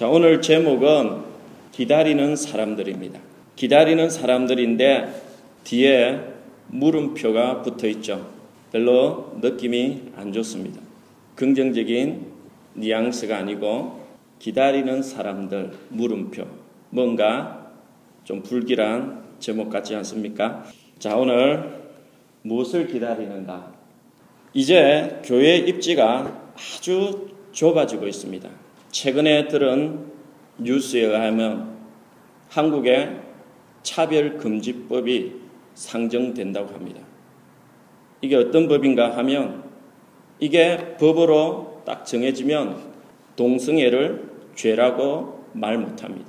자, 오늘 제목은 기다리는 사람들입니다. 기다리는 사람들인데 뒤에 물음표가 붙어 있죠. 별로 느낌이 안 좋습니다. 긍정적인 뉘앙스가 아니고 기다리는 사람들 물음표 뭔가 좀 불길한 제목 같지 않습니까? 자 오늘 무엇을 기다리는가? 이제 교회 입지가 아주 좁아지고 있습니다. 최근에 들은 뉴스에 의하면 한국의 차별금지법이 상정된다고 합니다. 이게 어떤 법인가 하면 이게 법으로 딱 정해지면 동성애를 죄라고 말 못합니다.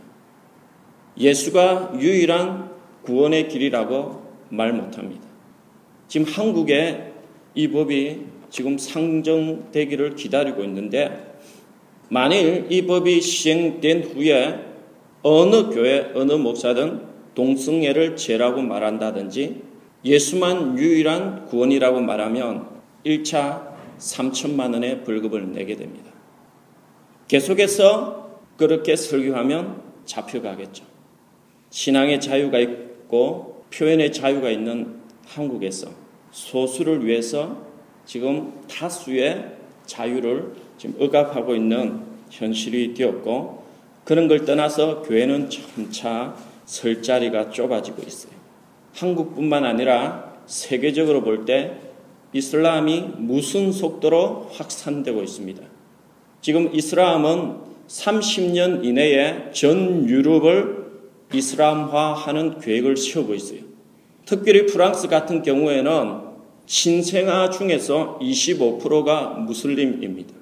예수가 유일한 구원의 길이라고 말 못합니다. 지금 한국에 이 법이 지금 상정되기를 기다리고 있는데 만일 이 법이 시행된 후에 어느 교회, 어느 목사든 동성애를 죄라고 말한다든지 예수만 유일한 구원이라고 말하면 1차 3천만 원의 벌금을 내게 됩니다. 계속해서 그렇게 설교하면 잡혀가겠죠. 신앙의 자유가 있고 표현의 자유가 있는 한국에서 소수를 위해서 지금 다수의 자유를 지금 억압하고 있는 현실이 되었고 그런 걸 떠나서 교회는 점차 설 자리가 좁아지고 있어요. 한국뿐만 아니라 세계적으로 볼 때 이슬람이 무슨 속도로 확산되고 있습니다. 지금 이슬람은 30년 이내에 전 유럽을 이슬람화하는 계획을 세우고 있어요. 특별히 프랑스 같은 경우에는 신생아 중에서 25%가 무슬림입니다.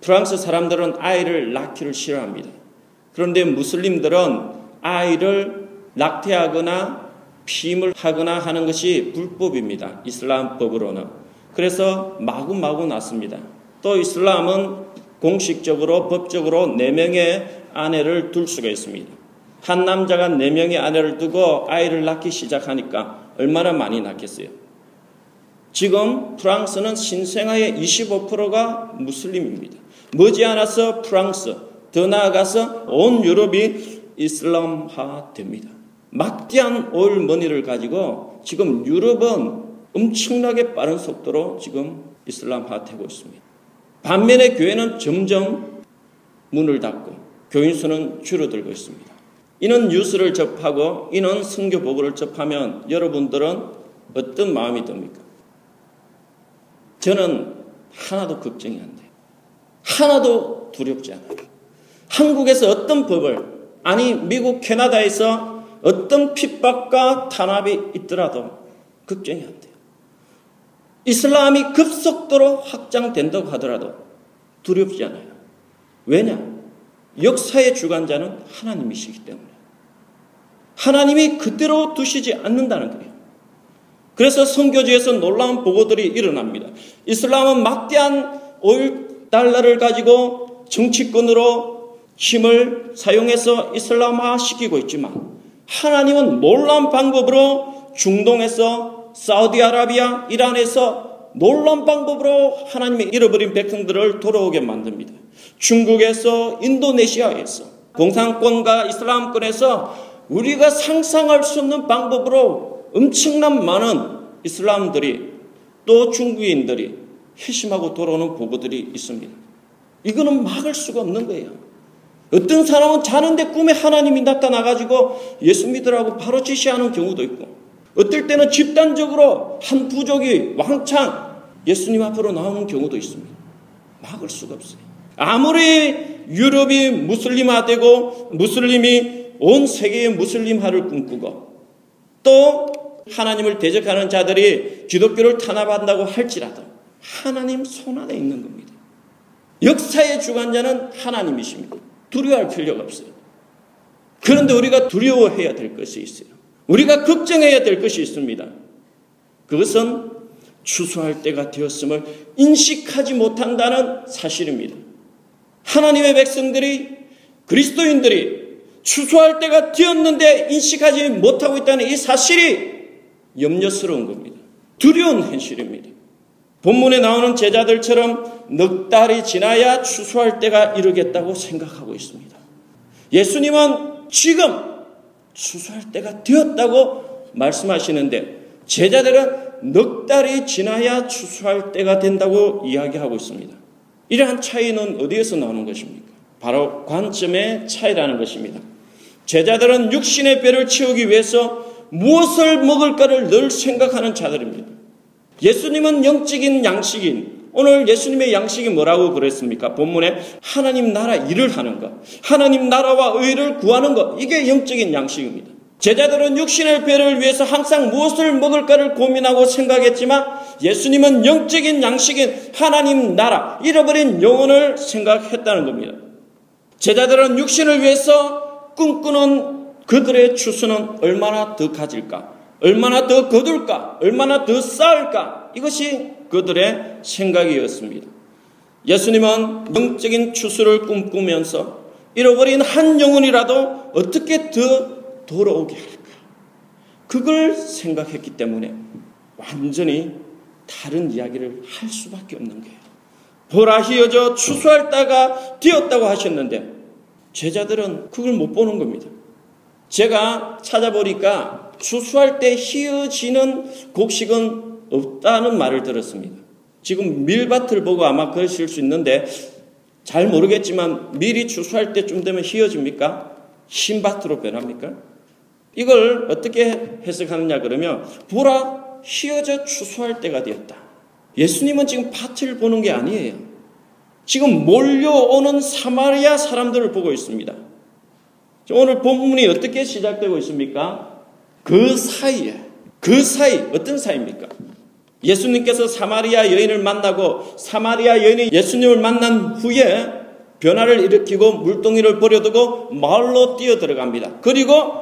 프랑스 사람들은 아이를 낳기를 싫어합니다. 그런데 무슬림들은 아이를 낙태하거나 피임을 하거나 하는 것이 불법입니다. 이슬람법으로는. 그래서 마구마구 낳습니다. 또 이슬람은 공식적으로 법적으로 4명의 아내를 둘 수가 있습니다. 한 남자가 4명의 아내를 두고 아이를 낳기 시작하니까 얼마나 많이 낳겠어요. 지금 프랑스는 신생아의 25%가 무슬림입니다. 머지않아서 프랑스, 더 나아가서 온 유럽이 이슬람화 됩니다. 막대한 오일머니를 가지고 지금 유럽은 엄청나게 빠른 속도로 지금 이슬람화 되고 있습니다. 반면에 교회는 점점 문을 닫고 교인 수는 줄어들고 있습니다. 이는 뉴스를 접하고 이는 성교 보고를 접하면 여러분들은 어떤 마음이 듭니까? 저는 하나도 걱정이 안 돼요. 하나도 두렵지 않아요. 한국에서 어떤 법을 아니 미국 캐나다에서 어떤 핍박과 탄압이 있더라도 걱정이 안 돼요. 이슬람이 급속도로 확장된다고 하더라도 두렵지 않아요. 왜냐? 역사의 주관자는 하나님이시기 때문에. 하나님이 그대로 두시지 않는다는 거예요. 그래서 선교지에서 놀라운 보고들이 일어납니다. 이슬람은 막대한 오일 달러를 가지고 정치권으로 힘을 사용해서 이슬람화 시키고 있지만 하나님은 놀라운 방법으로 중동에서 사우디아라비아, 이란에서 놀라운 방법으로 하나님의 잃어버린 백성들을 돌아오게 만듭니다. 중국에서 인도네시아에서 공산권과 이슬람권에서 우리가 상상할 수 없는 방법으로 엄청난 많은 이슬람들이 또 중국인들이 회심하고 돌아오는 보고들이 있습니다. 이거는 막을 수가 없는 거예요. 어떤 사람은 자는데 꿈에 하나님이 나타나가지고 예수 믿으라고 바로 지시하는 경우도 있고, 어떨 때는 집단적으로 한 부족이 왕창 예수님 앞으로 나오는 경우도 있습니다. 막을 수가 없어요. 아무리 유럽이 무슬림화되고 무슬림이 온 세계의 무슬림화를 꿈꾸고 또 하나님을 대적하는 자들이 기독교를 탄압한다고 할지라도 하나님 손 안에 있는 겁니다. 역사의 주관자는 하나님이십니다. 두려워할 필요가 없어요. 그런데 우리가 두려워해야 될 것이 있어요. 우리가 걱정해야 될 것이 있습니다. 그것은 추수할 때가 되었음을 인식하지 못한다는 사실입니다. 하나님의 백성들이 그리스도인들이 추수할 때가 되었는데 인식하지 못하고 있다는 이 사실이 염려스러운 겁니다. 두려운 현실입니다. 본문에 나오는 제자들처럼 넉 달이 지나야 추수할 때가 이르겠다고 생각하고 있습니다. 예수님은 지금 추수할 때가 되었다고 말씀하시는데 제자들은 넉 달이 지나야 추수할 때가 된다고 이야기하고 있습니다. 이러한 차이는 어디에서 나오는 것입니까? 바로 관점의 차이라는 것입니다. 제자들은 육신의 배를 채우기 위해서 무엇을 먹을까를 늘 생각하는 자들입니다. 예수님은 영적인 양식인 오늘 예수님의 양식이 뭐라고 그랬습니까? 본문에 하나님 나라 일을 하는 것, 하나님 나라와 의를 구하는 것, 이게 영적인 양식입니다. 제자들은 육신의 배를 위해서 항상 무엇을 먹을까를 고민하고 생각했지만 예수님은 영적인 양식인 하나님 나라, 잃어버린 영혼을 생각했다는 겁니다. 제자들은 육신을 위해서 꿈꾸는 그들의 추수는 얼마나 더 가질까? 얼마나 더 거둘까? 얼마나 더 쌓을까? 이것이 그들의 생각이었습니다. 예수님은 영적인 추수를 꿈꾸면서 잃어버린 한 영혼이라도 어떻게 더 돌아오게 할까? 그걸 생각했기 때문에 완전히 다른 이야기를 할 수밖에 없는 거예요. 보라 희어져 추수할 때가 되었다고 하셨는데 제자들은 그걸 못 보는 겁니다. 제가 찾아보니까 추수할 때 희어지는 곡식은 없다는 말을 들었습니다. 지금 밀밭을 보고 아마 그러실 수 있는데 잘 모르겠지만 밀이 추수할 때쯤 되면 희어집니까? 흰밭으로 변합니까? 이걸 어떻게 해석하느냐 그러면 보라 희어져 추수할 때가 되었다. 예수님은 지금 밭을 보는 게 아니에요. 지금 몰려오는 사마리아 사람들을 보고 있습니다. 오늘 본문이 어떻게 시작되고 있습니까? 그 사이에, 그 사이, 어떤 사이입니까? 예수님께서 사마리아 여인을 만나고 사마리아 여인이 예수님을 만난 후에 변화를 일으키고 물동이를 버려두고 마을로 뛰어 들어갑니다. 그리고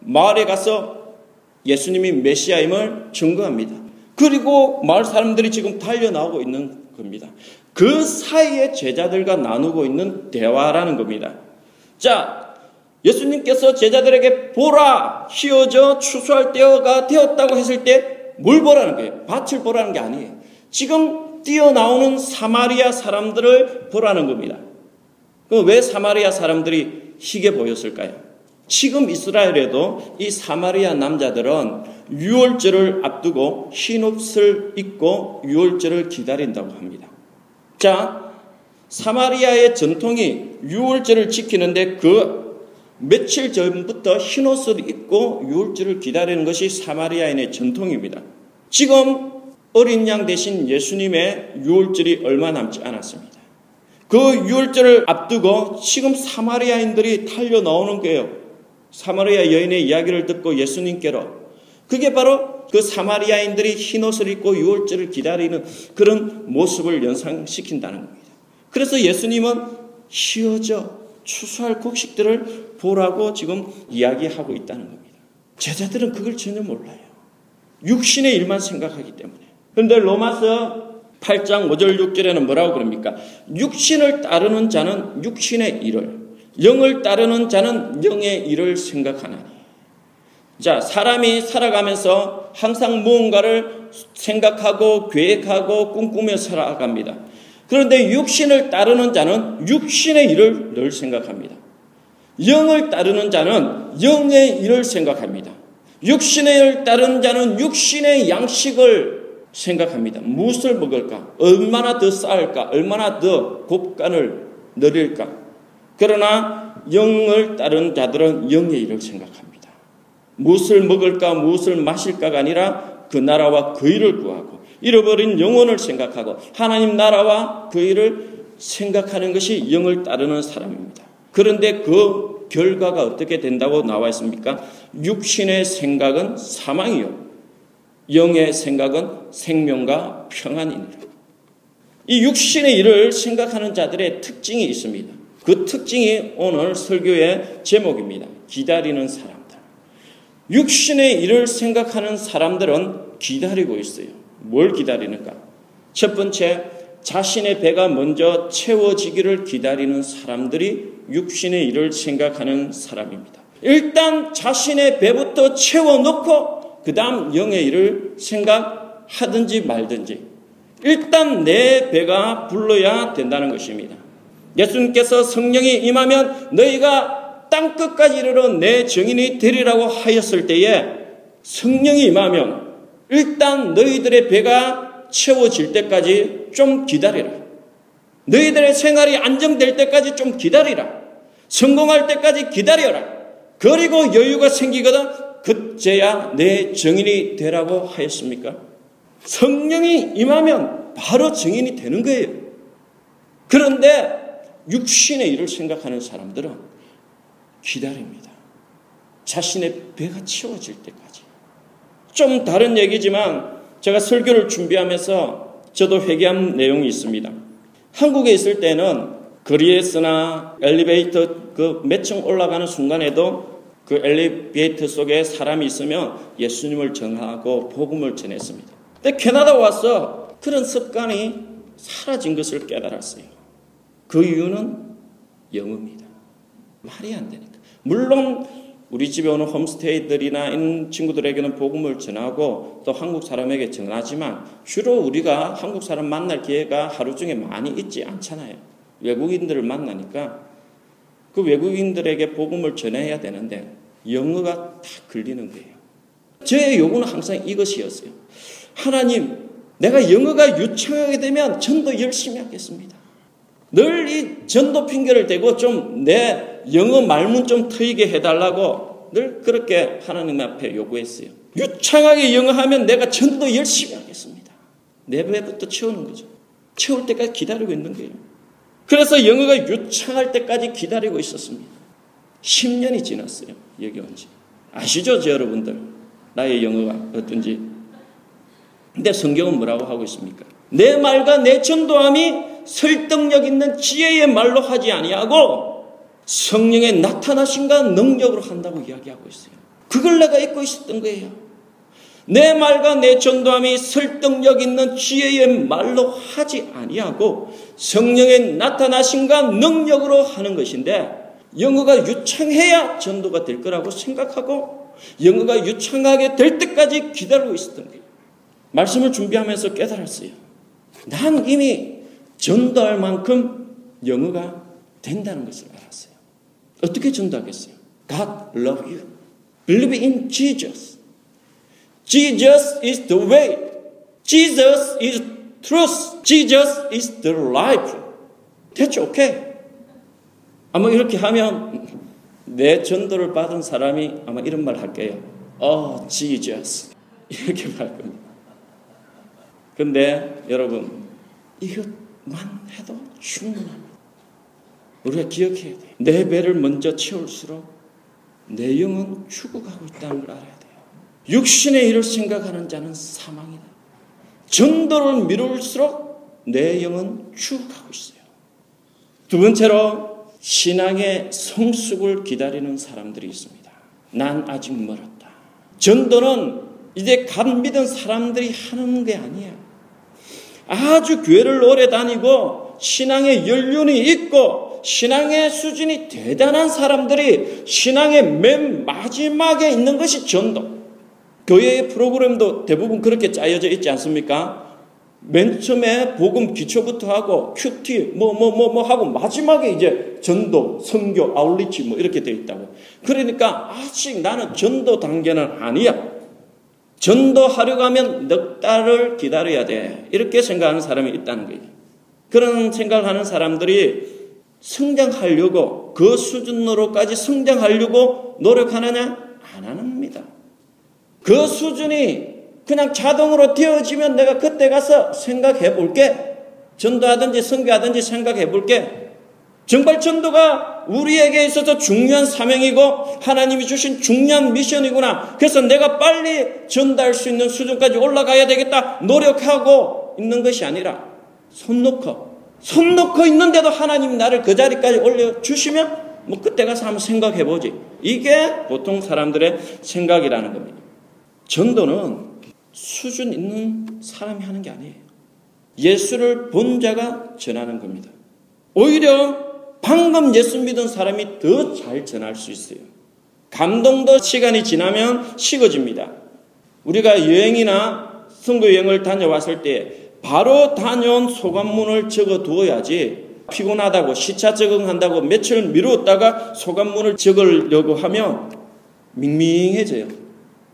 마을에 가서 예수님이 메시아임을 증거합니다. 그리고 마을 사람들이 지금 달려 나오고 있는 겁니다. 그 사이에 제자들과 나누고 있는 대화라는 겁니다. 자, 예수님께서 제자들에게 보라, 휘어져 추수할 때가 되었다고 했을 때 뭘 보라는 거예요? 밭을 보라는 게 아니에요. 지금 뛰어나오는 사마리아 사람들을 보라는 겁니다. 그럼 왜 사마리아 사람들이 희게 보였을까요? 지금 이스라엘에도 이 사마리아 남자들은 유월절을 앞두고 흰 옷을 입고 유월절을 기다린다고 합니다. 자, 사마리아의 전통이 유월절을 지키는데 그 며칠 전부터 흰 옷을 입고 유월절을 기다리는 것이 사마리아인의 전통입니다. 지금 어린 양 대신 예수님의 유월절이 얼마 남지 않았습니다. 그 유월절을 앞두고 지금 사마리아인들이 탈려 나오는 거예요. 사마리아 여인의 이야기를 듣고 예수님께로 그게 바로 그 사마리아인들이 흰옷을 입고 유월절을 기다리는 그런 모습을 연상시킨다는 겁니다. 그래서 예수님은 쉬어져 추수할 곡식들을 보라고 지금 이야기하고 있다는 겁니다. 제자들은 그걸 전혀 몰라요. 육신의 일만 생각하기 때문에. 그런데 로마서 8장 5절 6절에는 뭐라고 그럽니까? 육신을 따르는 자는 육신의 일을 영을 따르는 자는 영의 일을 생각하나니. 자, 사람이 살아가면서 항상 무언가를 생각하고 계획하고 꿈꾸며 살아갑니다. 그런데 육신을 따르는 자는 육신의 일을 늘 생각합니다. 영을 따르는 자는 영의 일을 생각합니다. 육신의 일을 따르는 자는 육신의 양식을 생각합니다. 무엇을 먹을까? 얼마나 더 쌓을까? 얼마나 더 곱간을 늘릴까? 그러나 영을 따른 자들은 영의 일을 생각합니다. 무엇을 먹을까, 무엇을 마실까가 아니라 그 나라와 그 일을 구하고 잃어버린 영혼을 생각하고 하나님 나라와 그 일을 생각하는 것이 영을 따르는 사람입니다. 그런데 그 결과가 어떻게 된다고 나와 있습니까? 육신의 생각은 사망이요. 영의 생각은 생명과 평안이니라. 이 육신의 일을 생각하는 자들의 특징이 있습니다. 그 특징이 오늘 설교의 제목입니다. 기다리는 사람들. 육신의 일을 생각하는 사람들은 기다리고 있어요. 뭘 기다리는가? 첫 번째, 자신의 배가 먼저 채워지기를 기다리는 사람들이 육신의 일을 생각하는 사람입니다. 일단 자신의 배부터 채워놓고 그 다음 영의 일을 생각하든지 말든지 일단 내 배가 불러야 된다는 것입니다. 예수님께서 성령이 임하면 너희가 땅 끝까지 이르러 내 증인이 되리라고 하였을 때에 성령이 임하면 일단 너희들의 배가 채워질 때까지 좀 기다리라. 너희들의 생활이 안정될 때까지 좀 기다리라. 성공할 때까지 기다려라. 그리고 여유가 생기거든 그제야 내 증인이 되라고 하였습니까? 성령이 임하면 바로 증인이 되는 거예요. 그런데 육신의 일을 생각하는 사람들은 기다립니다. 자신의 배가 채워질 때까지. 좀 다른 얘기지만 제가 설교를 준비하면서 저도 회개한 내용이 있습니다. 한국에 있을 때는 거리에 서나 엘리베이터 그 몇 층 올라가는 순간에도 그 엘리베이터 속에 사람이 있으면 예수님을 전하고 복음을 전했습니다. 근데 캐나다 와서 그런 습관이 사라진 것을 깨달았어요. 그 이유는 영어입니다. 말이 안 되니까. 물론 우리 집에 오는 홈스테이들이나 있는 친구들에게는 복음을 전하고 또 한국 사람에게 전하지만 주로 우리가 한국 사람 만날 기회가 하루 중에 많이 있지 않잖아요. 외국인들을 만나니까 그 외국인들에게 복음을 전해야 되는데 영어가 다 걸리는 거예요. 제 요구는 항상 이것이었어요. 하나님, 내가 영어가 유창하게 되면 전도 열심히 하겠습니다. 늘 이 전도 핑계를 대고 좀 내 영어 말문 좀 트이게 해달라고 늘 그렇게 하나님 앞에 요구했어요. 유창하게 영어 하면 내가 전도 열심히 하겠습니다. 내 배부터 채우는 거죠. 채울 때까지 기다리고 있는 거예요. 그래서 영어가 유창할 때까지 기다리고 있었습니다. 10년이 지났어요. 여기 온 지. 아시죠, 여러분들? 나의 영어가 어떤지. 근데 성경은 뭐라고 하고 있습니까? 내 말과 내 전도함이 설득력 있는 지혜의 말로 하지 아니하고 성령의 나타나신가 능력으로 한다고 이야기하고 있어요. 그걸 내가 잊고 있었던 거예요. 내 말과 내 전도함이 설득력 있는 지혜의 말로 하지 아니하고 성령의 나타나신가 능력으로 하는 것인데 영어가 유창해야 전도가 될 거라고 생각하고 영어가 유창하게 될 때까지 기다리고 있었던 거예요. 말씀을 준비하면서 깨달았어요. 난 이미 전도할 만큼 영어가 된다는 것을 알았어요. 어떻게 전도하겠어요? God love you. Believe in Jesus. Jesus is the way. Jesus is truth. Jesus is the life. That's okay. 아마 이렇게 하면 내 전도를 받은 사람이 아마 이런 말 할게요. Oh, Jesus. 이렇게 말 겁니다. 근데 여러분, 이것만 해도 충분합니다. 우리가 기억해야 돼요. 내 배를 먼저 채울수록 내 영은 죽어가고 있다는 걸 알아야 돼요. 육신의 일을 생각하는 자는 사망이다. 전도를 미룰수록 내 영은 죽어가고 있어요. 두 번째로 신앙의 성숙을 기다리는 사람들이 있습니다. 난 아직 멀었다. 전도는 이제 감 믿은 사람들이 하는 게 아니야. 아주 교회를 오래 다니고 신앙의 연륜이 있고 신앙의 수준이 대단한 사람들이 신앙의 맨 마지막에 있는 것이 전도. 교회의 프로그램도 대부분 그렇게 짜여져 있지 않습니까? 맨 처음에 복음 기초부터 하고 큐티 뭐 뭐 뭐 뭐 하고 마지막에 이제 전도, 선교, 아울리치 뭐 이렇게 돼 있다고. 그러니까 아직 나는 전도 단계는 아니야. 전도하려고 하면 넉 달을 기다려야 돼. 이렇게 생각하는 사람이 있다는 거예요. 그런 생각하는 사람들이 성장하려고 그 수준으로까지 성장하려고 노력하느냐? 안 합니다. 그 수준이 그냥 자동으로 되어지면 내가 그때 가서 생각해 볼게. 전도하든지 선교하든지 생각해 볼게. 정말 전도가 우리에게 있어서 중요한 사명이고 하나님이 주신 중요한 미션이구나. 그래서 내가 빨리 전달할 수 있는 수준까지 올라가야 되겠다. 노력하고 있는 것이 아니라 손 놓고 손 놓고 있는데도 하나님 나를 그 자리까지 올려 주시면 뭐 그때 가서 한번 생각해 보지. 이게 보통 사람들의 생각이라는 겁니다. 전도는 수준 있는 사람이 하는 게 아니에요. 예수를 본 자가 전하는 겁니다. 오히려 방금 예수 믿은 사람이 더 잘 전할 수 있어요. 감동도 시간이 지나면 식어집니다. 우리가 여행이나 선교 여행을 다녀왔을 때 바로 다녀온 소감문을 적어 두어야지 피곤하다고 시차 적응한다고 며칠 미루었다가 소감문을 적으려고 하면 밍밍해져요.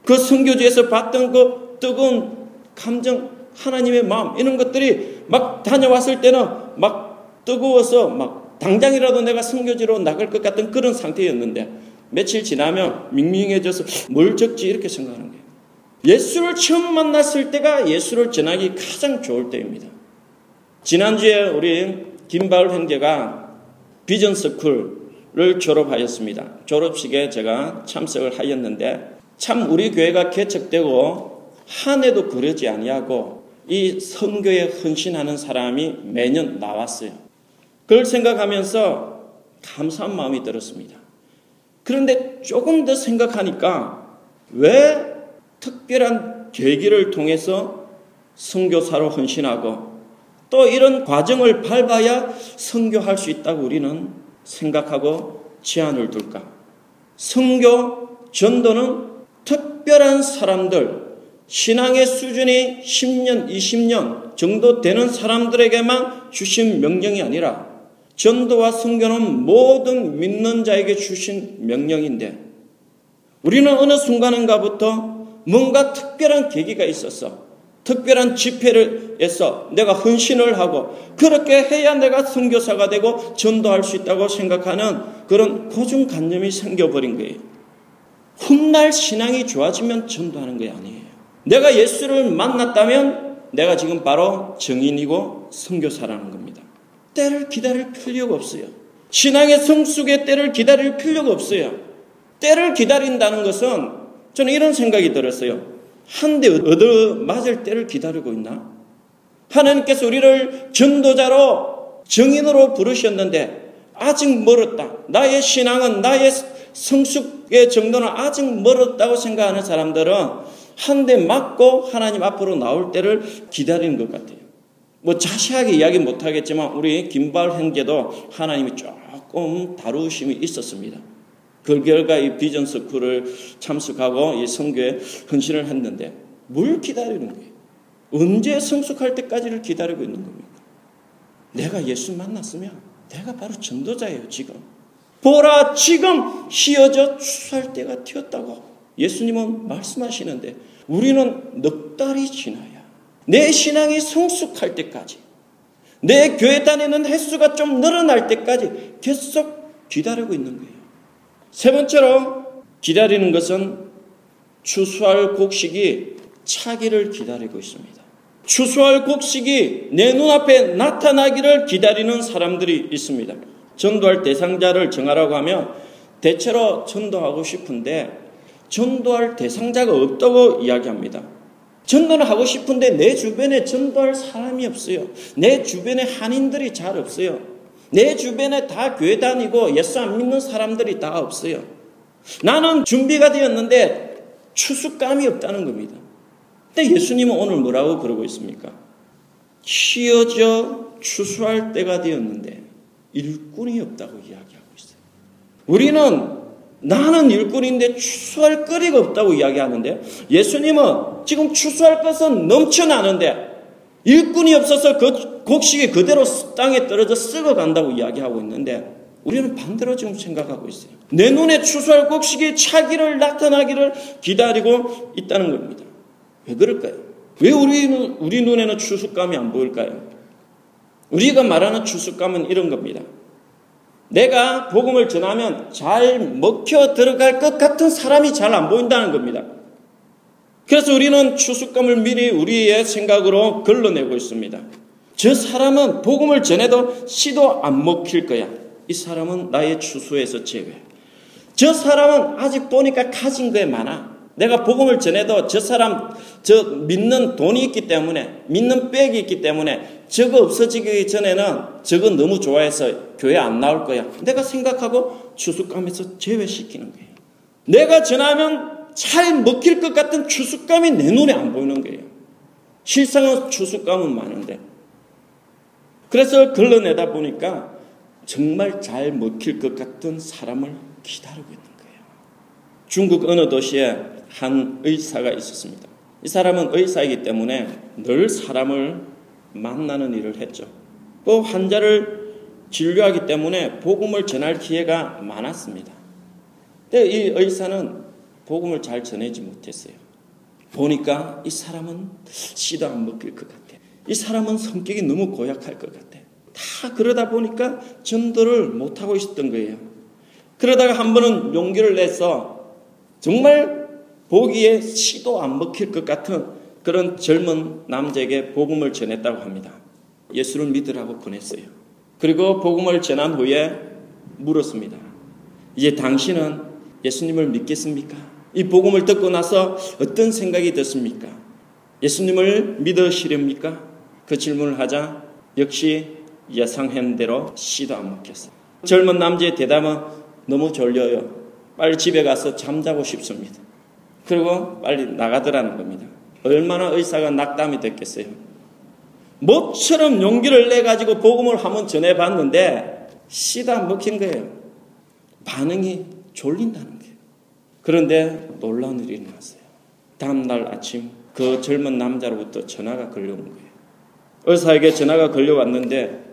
그 선교지에서 봤던 그 뜨거운 감정, 하나님의 마음 이런 것들이 막 다녀왔을 때는 막 뜨거워서 막 당장이라도 내가 선교지로 나갈 것 같은 그런 상태였는데 며칠 지나면 밍밍해져서 뭘 적지 이렇게 생각하는 거예요. 예수를 처음 만났을 때가 예수를 전하기 가장 좋을 때입니다. 지난주에 우리 김바울 형제가 비전 스쿨을 졸업하였습니다. 졸업식에 제가 참석을 하였는데 참 우리 교회가 개척되고 한 해도 그러지 아니하고 이 선교에 헌신하는 사람이 매년 나왔어요. 그걸 생각하면서 감사한 마음이 들었습니다. 그런데 조금 더 생각하니까 왜 특별한 계기를 통해서 선교사로 헌신하고 또 이런 과정을 밟아야 선교할 수 있다고 우리는 생각하고 제안을 둘까? 선교 전도는 특별한 사람들, 신앙의 수준이 10년, 20년 정도 되는 사람들에게만 주신 명령이 아니라 전도와 선교는 모든 믿는 자에게 주신 명령인데 우리는 어느 순간인가부터 뭔가 특별한 계기가 있었어. 특별한 집회를 해서 내가 헌신을 하고 그렇게 해야 내가 선교사가 되고 전도할 수 있다고 생각하는 그런 고정관념이 생겨버린 거예요. 훗날 신앙이 좋아지면 전도하는 게 아니에요. 내가 예수를 만났다면 내가 지금 바로 정인이고 선교사라는 겁니다. 때를 기다릴 필요가 없어요. 신앙의 성숙의 때를 기다릴 필요가 없어요. 때를 기다린다는 것은 저는 이런 생각이 들었어요. 한 대 얻어 맞을 때를 기다리고 있나? 하나님께서 우리를 전도자로 정인으로 부르셨는데 아직 멀었다. 나의 신앙은 나의 성숙의 정도는 아직 멀었다고 생각하는 사람들은 한 대 맞고 하나님 앞으로 나올 때를 기다리는 것 같아요. 뭐 자세하게 이야기 못하겠지만 우리 김발 형제도 하나님이 조금 다루심이 있었습니다. 그 결과 이 비전 스쿨을 참석하고 이 성교에 헌신을 했는데 뭘 기다리는 거예요? 언제 성숙할 때까지를 기다리고 있는 겁니까? 내가 예수 만났으면 내가 바로 전도자예요, 지금. 보라 지금 휘어져 추수할 때가 튀었다고 예수님은 말씀하시는데 우리는 넉 달이 지나야 내 신앙이 성숙할 때까지 내 교회 다니는 횟수가 좀 늘어날 때까지 계속 기다리고 있는 거예요. 세 번째로 기다리는 것은 추수할 곡식이 차기를 기다리고 있습니다. 추수할 곡식이 내 눈앞에 나타나기를 기다리는 사람들이 있습니다. 전도할 대상자를 정하라고 하면 대체로 전도하고 싶은데 전도할 대상자가 없다고 이야기합니다. 전도는 하고 싶은데 내 주변에 전도할 사람이 없어요. 내 주변에 한인들이 잘 없어요. 내 주변에 다 교회 다니고 예수 안 믿는 사람들이 다 없어요. 나는 준비가 되었는데 추수감이 없다는 겁니다. 근데 예수님은 오늘 뭐라고 그러고 있습니까? 쉬어져 추수할 때가 되었는데 일꾼이 없다고 이야기하고 있어요. 우리는 나는 일꾼인데 추수할 거리가 없다고 이야기하는데 예수님은 지금 추수할 것은 넘쳐나는데 일꾼이 없어서 그 곡식이 그대로 땅에 떨어져 썩어간다고 이야기하고 있는데 우리는 반대로 지금 생각하고 있어요. 내 눈에 추수할 곡식이 차기를 나타나기를 기다리고 있다는 겁니다. 왜 그럴까요? 왜 우리는, 우리 눈에는 추수감이 안 보일까요? 우리가 말하는 추수감은 이런 겁니다. 내가 복음을 전하면 잘 먹혀 들어갈 것 같은 사람이 잘 안 보인다는 겁니다. 그래서 우리는 추수감을 미리 우리의 생각으로 걸러내고 있습니다. 저 사람은 복음을 전해도 씨도 안 먹힐 거야. 이 사람은 나의 추수에서 제외. 저 사람은 아직 보니까 가진 게 많아. 내가 복음을 전해도 저 사람 저 믿는 돈이 있기 때문에 믿는 백이 있기 때문에 저거 없어지기 전에는 저거 너무 좋아해서 교회 안 나올 거야. 내가 생각하고 추수감에서 제외시키는 거예요. 내가 전하면 잘 먹힐 것 같은 추수감이 내 눈에 안 보이는 거예요. 실상은 추수감은 많은데. 그래서 걸러내다 보니까 정말 잘 먹힐 것 같은 사람을 기다리고 있는 거예요. 중국 어느 도시에 한 의사가 있었습니다. 이 사람은 의사이기 때문에 늘 사람을 만나는 일을 했죠. 그 환자를 진료하기 때문에 복음을 전할 기회가 많았습니다. 근데 이 의사는 복음을 잘 전하지 못했어요. 보니까 이 사람은 씨도 안 먹힐 것 같아. 이 사람은 성격이 너무 고약할 것 같아. 다 그러다 보니까 전도를 못하고 있었던 거예요. 그러다가 한 번은 용기를 내서 정말 보기에 씨도 안 먹힐 것 같은 그런 젊은 남자에게 복음을 전했다고 합니다. 예수를 믿으라고 보냈어요. 그리고 복음을 전한 후에 물었습니다. 이제 당신은 예수님을 믿겠습니까? 이 복음을 듣고 나서 어떤 생각이 드십니까? 예수님을 믿으시렵니까? 그 질문을 하자 역시 예상한 대로 씨도 안 먹혔어요. 젊은 남자의 대답은 너무 졸려요. 빨리 집에 가서 잠자고 싶습니다. 그리고 빨리 나가더라는 겁니다. 얼마나 의사가 낙담이 됐겠어요. 모처럼 용기를 내가지고 복음을 한번 전해봤는데 안 먹힌 거예요. 반응이 졸린다는 거예요. 그런데 놀라운 일이 일어났어요. 다음날 아침 그 젊은 남자로부터 전화가 걸려온 거예요. 의사에게 전화가 걸려왔는데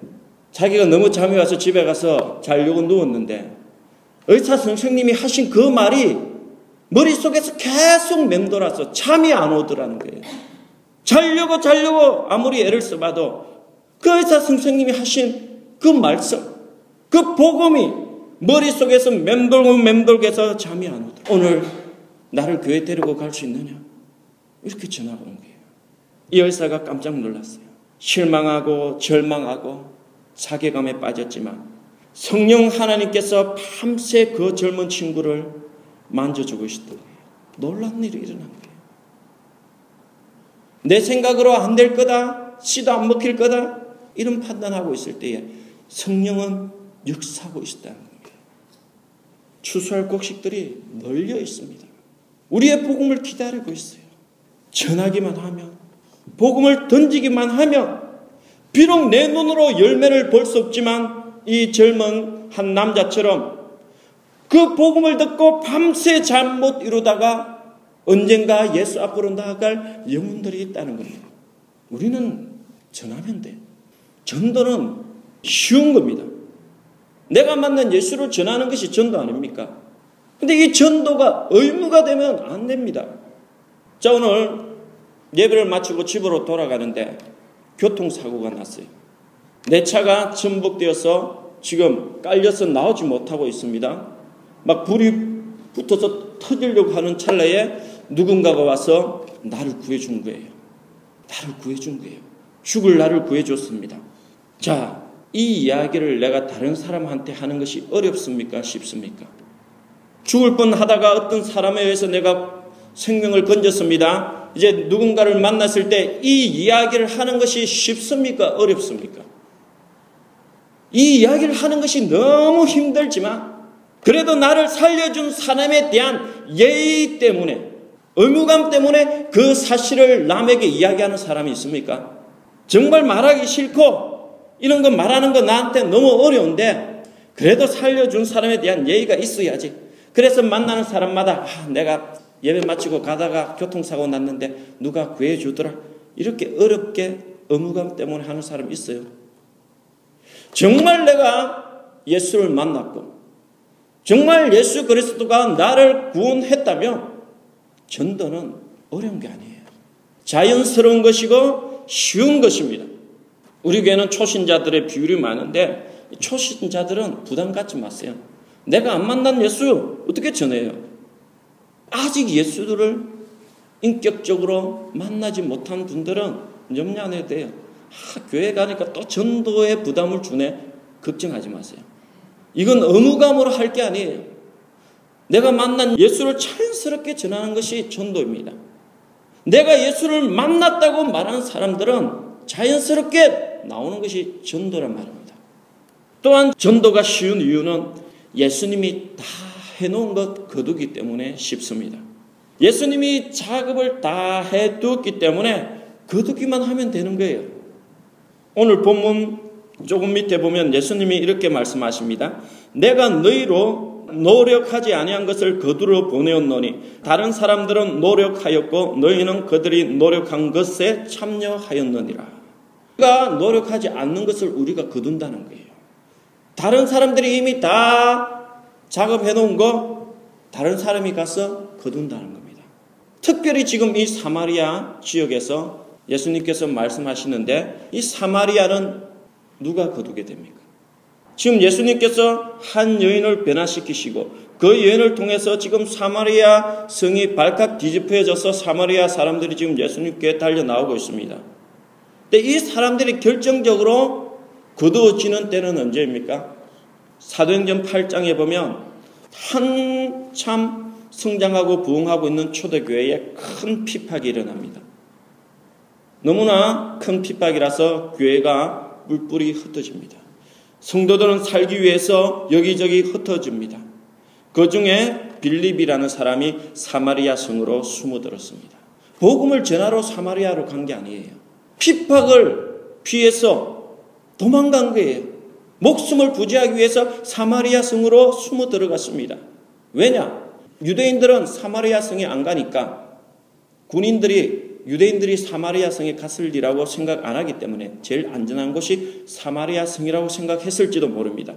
자기가 너무 잠이 와서 집에 가서 자려고 누웠는데 의사 선생님이 하신 그 말이 머릿속에서 계속 맴돌아서 잠이 안 오더라는 거예요. 자려고 자려고 아무리 애를 써봐도 그 의사 선생님이 하신 그 말씀, 그 복음이 머릿속에서 맴돌고 맴돌게 해서 잠이 안 오더라. 오늘 나를 교회 데리고 갈 수 있느냐? 이렇게 전화가 온 거예요. 이 의사가 깜짝 놀랐어요. 실망하고 절망하고 사계감에 빠졌지만 성령 하나님께서 밤새 그 젊은 친구를 만져주고 거예요. 놀란 일이 일어난 거예요. 내 생각으로 안 될 거다, 씨도 안 먹힐 거다, 이런 판단하고 있을 때에 성령은 역사하고 있었다는 거예요. 추수할 곡식들이 널려 있습니다. 우리의 복음을 기다리고 있어요. 전하기만 하면, 복음을 던지기만 하면, 비록 내 눈으로 열매를 볼 수 없지만 이 젊은 한 남자처럼 그 복음을 듣고 밤새 잠 못 이루다가 언젠가 예수 앞으로 나아갈 영혼들이 있다는 겁니다. 우리는 전하면 돼. 전도는 쉬운 겁니다. 내가 만난 예수를 전하는 것이 전도 아닙니까? 근데 이 전도가 의무가 되면 안 됩니다. 자, 오늘 예배를 마치고 집으로 돌아가는데 교통사고가 났어요. 내 차가 전복되어서 지금 깔려서 나오지 못하고 있습니다. 막 불이 붙어서 터지려고 하는 찰나에 누군가가 와서 나를 구해준 거예요. 나를 구해준 거예요. 죽을 나를 구해줬습니다. 자, 이 이야기를 내가 다른 사람한테 하는 것이 어렵습니까? 쉽습니까? 죽을 뻔 하다가 어떤 사람에 의해서 내가 생명을 건졌습니다. 이제 누군가를 만났을 때 이 이야기를 하는 것이 쉽습니까? 어렵습니까? 이 이야기를 하는 것이 너무 힘들지만 그래도 나를 살려준 사람에 대한 예의 때문에 의무감 때문에 그 사실을 남에게 이야기하는 사람이 있습니까? 정말 말하기 싫고 이런 거 말하는 거 나한테 너무 어려운데 그래도 살려준 사람에 대한 예의가 있어야지. 그래서 만나는 사람마다 아, 내가 예배 마치고 가다가 교통사고 났는데 누가 구해주더라. 이렇게 어렵게 의무감 때문에 하는 사람 있어요. 정말 내가 예수를 만났고 정말 예수 그리스도가 나를 구원했다면 전도는 어려운 게 아니에요. 자연스러운 것이고 쉬운 것입니다. 우리 교회는 초신자들의 비율이 많은데 초신자들은 부담 갖지 마세요. 내가 안 만난 예수 어떻게 전해요? 아직 예수들을 인격적으로 만나지 못한 분들은 염려 안 해도 돼요. 아, 교회 가니까 또 전도에 부담을 주네. 걱정하지 마세요. 이건 의무감으로 할 게 아니에요. 내가 만난 예수를 자연스럽게 전하는 것이 전도입니다. 내가 예수를 만났다고 말하는 사람들은 자연스럽게 나오는 것이 전도란 말입니다. 또한 전도가 쉬운 이유는 예수님이 다 해놓은 것 거두기 때문에 쉽습니다. 예수님이 작업을 다 해두었기 때문에 거두기만 하면 되는 거예요. 오늘 본문 조금 밑에 보면 예수님이 이렇게 말씀하십니다. 내가 너희로 노력하지 아니한 것을 거두러 보내었노니 다른 사람들은 노력하였고 너희는 그들이 노력한 것에 참여하였느니라. 우리가 노력하지 않는 것을 우리가 거둔다는 거예요. 다른 사람들이 이미 다 작업해 놓은 거 다른 사람이 가서 거둔다는 겁니다. 특별히 지금 이 사마리아 지역에서 예수님께서 말씀하시는데 이 사마리아는 누가 거두게 됩니까? 지금 예수님께서 한 여인을 변화시키시고 그 여인을 통해서 지금 사마리아 성이 발칵 뒤집혀져서 사마리아 사람들이 지금 예수님께 달려 나오고 있습니다. 근데 이 사람들이 결정적으로 거두어지는 때는 언제입니까? 사도행전 8장에 보면 한참 성장하고 부흥하고 있는 초대교회에 큰 핍박이 일어납니다. 너무나 큰 핍박이라서 교회가 뿔뿔이 흩어집니다. 성도들은 살기 위해서 여기저기 흩어집니다. 그 중에 빌립이라는 사람이 사마리아 성으로 숨어들었습니다. 복음을 전하러 사마리아로 간 게 아니에요. 핍박을 피해서 도망간 거예요. 목숨을 부지하기 위해서 사마리아 성으로 숨어 들어갔습니다. 왜냐? 유대인들은 사마리아 성에 안 가니까 군인들이 유대인들이 사마리아 성에 갔을리라고 생각 안 하기 때문에 제일 안전한 곳이 사마리아 성이라고 생각했을지도 모릅니다.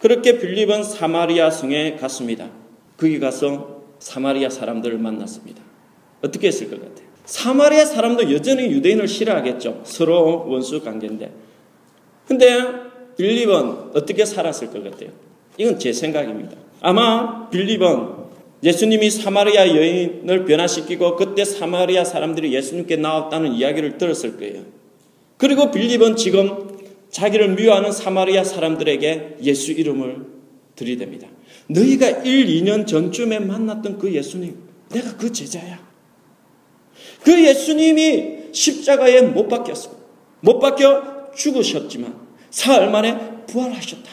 그렇게 빌립은 사마리아 성에 갔습니다. 거기 가서 사마리아 사람들을 만났습니다. 어떻게 했을 것 같아요? 사마리아 사람도 여전히 유대인을 싫어하겠죠. 서로 원수 관계인데. 근데 빌립은 어떻게 살았을 것 같아요? 이건 제 생각입니다. 아마 빌립은 예수님이 사마리아 여인을 변화시키고 그때 사마리아 사람들이 예수님께 나왔다는 이야기를 들었을 거예요. 그리고 빌립은 지금 자기를 미워하는 사마리아 사람들에게 예수 이름을 들이댑니다. 너희가 1, 2년 전쯤에 만났던 그 예수님, 내가 그 제자야. 그 예수님이 십자가에 못 박혔어. 못 박혀 죽으셨지만 사흘 만에 부활하셨다.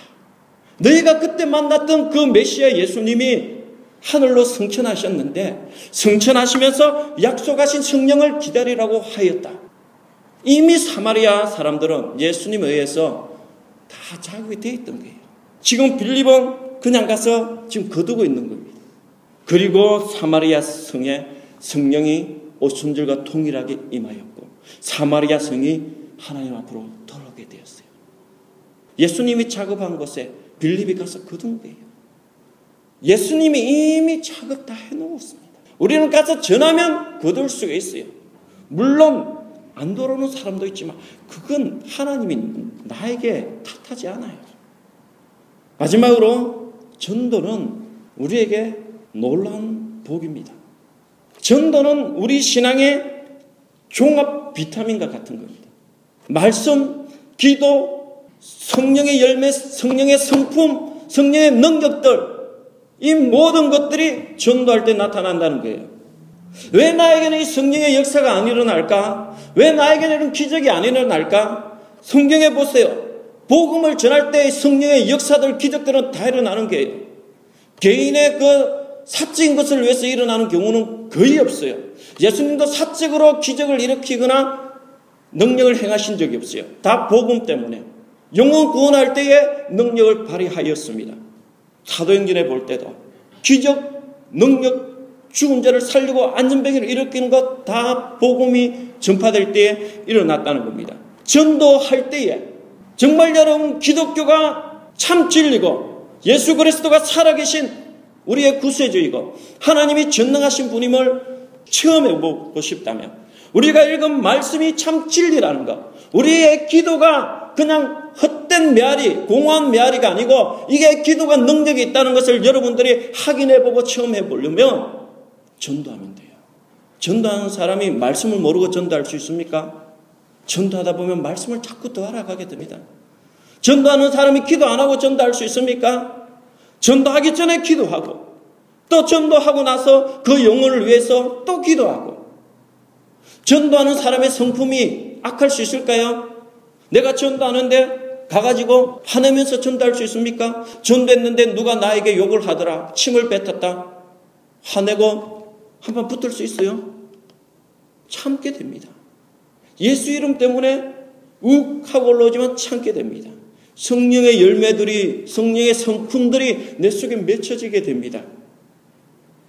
너희가 그때 만났던 그 메시아 예수님이 하늘로 승천하셨는데 승천하시면서 약속하신 성령을 기다리라고 하였다. 이미 사마리아 사람들은 예수님에 의해서 다 자극이 되어 있던 거예요. 지금 빌립은 그냥 가서 지금 거두고 있는 겁니다. 그리고 사마리아 성에 성령이 오순절과 동일하게 임하였고 사마리아 성이 하나님 앞으로 돌아오게 되었어요. 예수님이 작업한 곳에 빌립이 가서 거둔 거예요. 예수님이 이미 작업 다 해놓았습니다. 우리는 가서 전하면 거둘 수가 있어요. 물론 안 돌아오는 사람도 있지만 그건 하나님이 나에게 탓하지 않아요. 마지막으로 전도는 우리에게 놀라운 복입니다. 전도는 우리 신앙의 종합 비타민과 같은 겁니다. 말씀, 기도, 성령의 열매, 성령의 성품, 성령의 능력들, 이 모든 것들이 전도할 때 나타난다는 거예요. 왜 나에게는 이 성령의 역사가 안 일어날까? 왜 나에게는 이런 기적이 안 일어날까? 성경에 보세요. 복음을 전할 때 성령의 역사들, 기적들은 다 일어나는 거예요. 개인의 그 사적인 것을 위해서 일어나는 경우는 거의 없어요. 예수님도 사적으로 기적을 일으키거나 능력을 행하신 적이 없어요. 다 복음 때문에. 영혼 구원할 때에 능력을 발휘하였습니다. 사도행전에 볼 때도 기적, 능력, 죽은 자를 살리고 안전병을 일으키는 것 다 복음이 전파될 때에 일어났다는 겁니다. 전도할 때에 정말 여러분 기독교가 참 진리고 예수 그리스도가 살아계신 우리의 구세주이고 하나님이 전능하신 분임을 체험해 보고 싶다면 우리가 읽은 말씀이 참 진리라는 것 우리의 기도가 그냥 헛된 메아리, 공허한 메아리가 아니고 이게 기도가 능력이 있다는 것을 여러분들이 확인해 보고 체험해 보려면 전도하면 돼요. 전도하는 사람이 말씀을 모르고 전도할 수 있습니까? 전도하다 보면 말씀을 자꾸 더 알아가게 됩니다. 전도하는 사람이 기도 안 하고 전도할 수 있습니까? 전도하기 전에 기도하고 또 전도하고 나서 그 영혼을 위해서 또 기도하고 전도하는 사람의 성품이 악할 수 있을까요? 내가 전도하는데 가가지고 화내면서 전도할 수 있습니까? 전도했는데 누가 나에게 욕을 하더라. 침을 뱉었다. 화내고 한번 붙을 수 있어요? 참게 됩니다. 예수 이름 때문에 욱 하고 올라오지만 참게 됩니다. 성령의 열매들이, 성령의 성품들이 내 속에 맺혀지게 됩니다.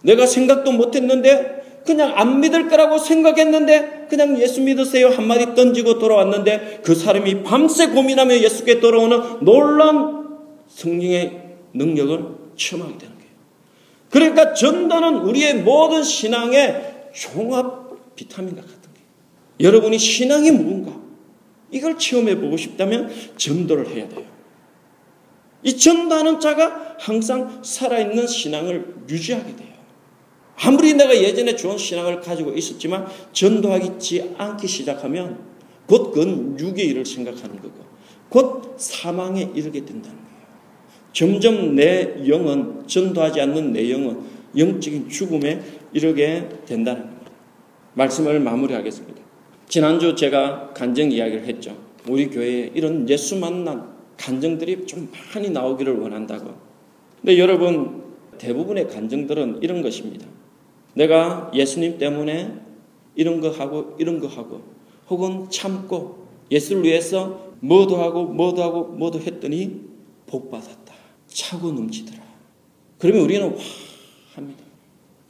내가 생각도 못했는데 그냥 안 믿을 거라고 생각했는데 그냥 예수 믿으세요 한마디 던지고 돌아왔는데 그 사람이 밤새 고민하며 예수께 돌아오는 놀란 성령의 능력을 체험하게 되는 거예요. 그러니까 전도는 우리의 모든 신앙의 종합 비타민과 같은 거예요. 여러분이 신앙이 뭔가 이걸 체험해 보고 싶다면 전도를 해야 돼요. 이 전도하는 자가 항상 살아있는 신앙을 유지하게 돼요. 아무리 내가 예전에 좋은 신앙을 가지고 있었지만 전도하지 않기 시작하면 곧 그건 육의 일을 생각하는 거고 곧 사망에 이르게 된다는 거예요. 점점 내 영은 전도하지 않는 내 영은 영적인 죽음에 이르게 된다는 겁니다. 말씀을 마무리하겠습니다. 지난주 제가 간증 이야기를 했죠. 우리 교회에 이런 예수 만난 간증들이 좀 많이 나오기를 원한다고. 근데 여러분 대부분의 간증들은 이런 것입니다. 내가 예수님 때문에 이런 거 하고 이런 거 하고 혹은 참고 예수를 위해서 뭐도 하고 뭐도 하고 뭐도 했더니 복 받았다. 차고 넘치더라. 그러면 우리는 와 합니다.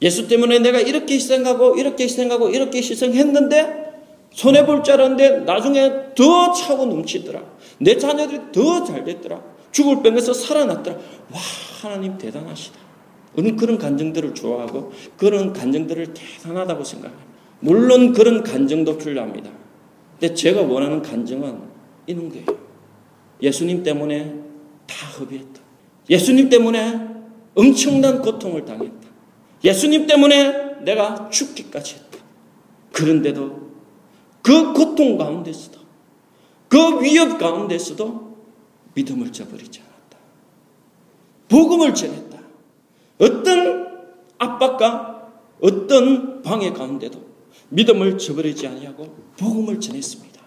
예수 때문에 내가 이렇게 희생하고 이렇게 희생하고 이렇게 희생했는데 손해 볼 줄 알았는데 나중에 더 차고 넘치더라. 내 자녀들이 더 잘 됐더라. 죽을 병에서 살아났더라. 와 하나님 대단하시다. 저는 그런 간증들을 좋아하고 그런 간증들을 대단하다고 생각합니다. 물론 그런 간증도 필요합니다. 근데 제가 원하는 간증은 이런 거예요. 예수님 때문에 다 허비했다. 예수님 때문에 엄청난 고통을 당했다. 예수님 때문에 내가 죽기까지 했다. 그런데도 그 고통 가운데서도 그 위협 가운데서도 믿음을 저버리지 않았다. 복음을 전했다. 어떤 압박과 어떤 방해 가운데도 믿음을 저버리지 아니하고 복음을 전했습니다.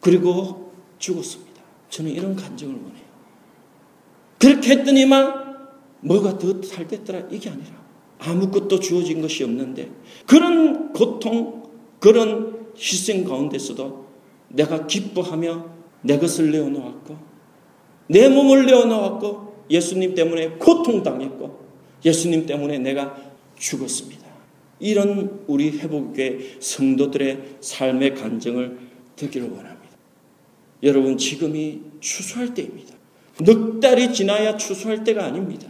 그리고 죽었습니다. 저는 이런 간증을 원해요. 그렇게 했더니만 뭐가 더 살겠더라 이게 아니라 아무것도 주어진 것이 없는데 그런 고통, 그런 희생 가운데서도 내가 기뻐하며 내 것을 내어놓았고 내 몸을 내어놓았고 예수님 때문에 고통당했고 예수님 때문에 내가 죽었습니다. 이런 우리 회복의 성도들의 삶의 간증을 듣기를 원합니다. 여러분 지금이 추수할 때입니다. 넉 달이 지나야 추수할 때가 아닙니다.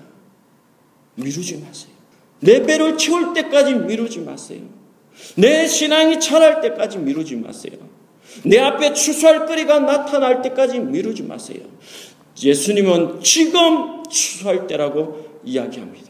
미루지 마세요. 내 배를 채울 때까지 미루지 마세요. 내 신앙이 자랄 때까지 미루지 마세요. 내 앞에 추수할 거리가 나타날 때까지 미루지 마세요. 예수님은 지금 추수할 때라고 이야기합니다.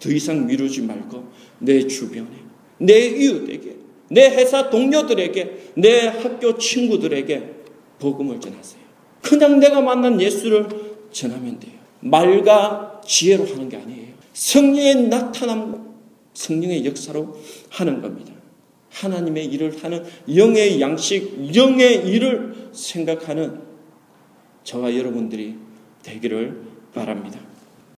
더 이상 미루지 말고 내 주변에, 내 이웃에게, 내 회사 동료들에게, 내 학교 친구들에게 복음을 전하세요. 그냥 내가 만난 예수를 전하면 돼요. 말과 지혜로 하는 게 아니에요. 성령의 나타남, 성령의 역사로 하는 겁니다. 하나님의 일을 하는 영의 양식, 영의 일을 생각하는 저와 여러분들이 되기를 바랍니다.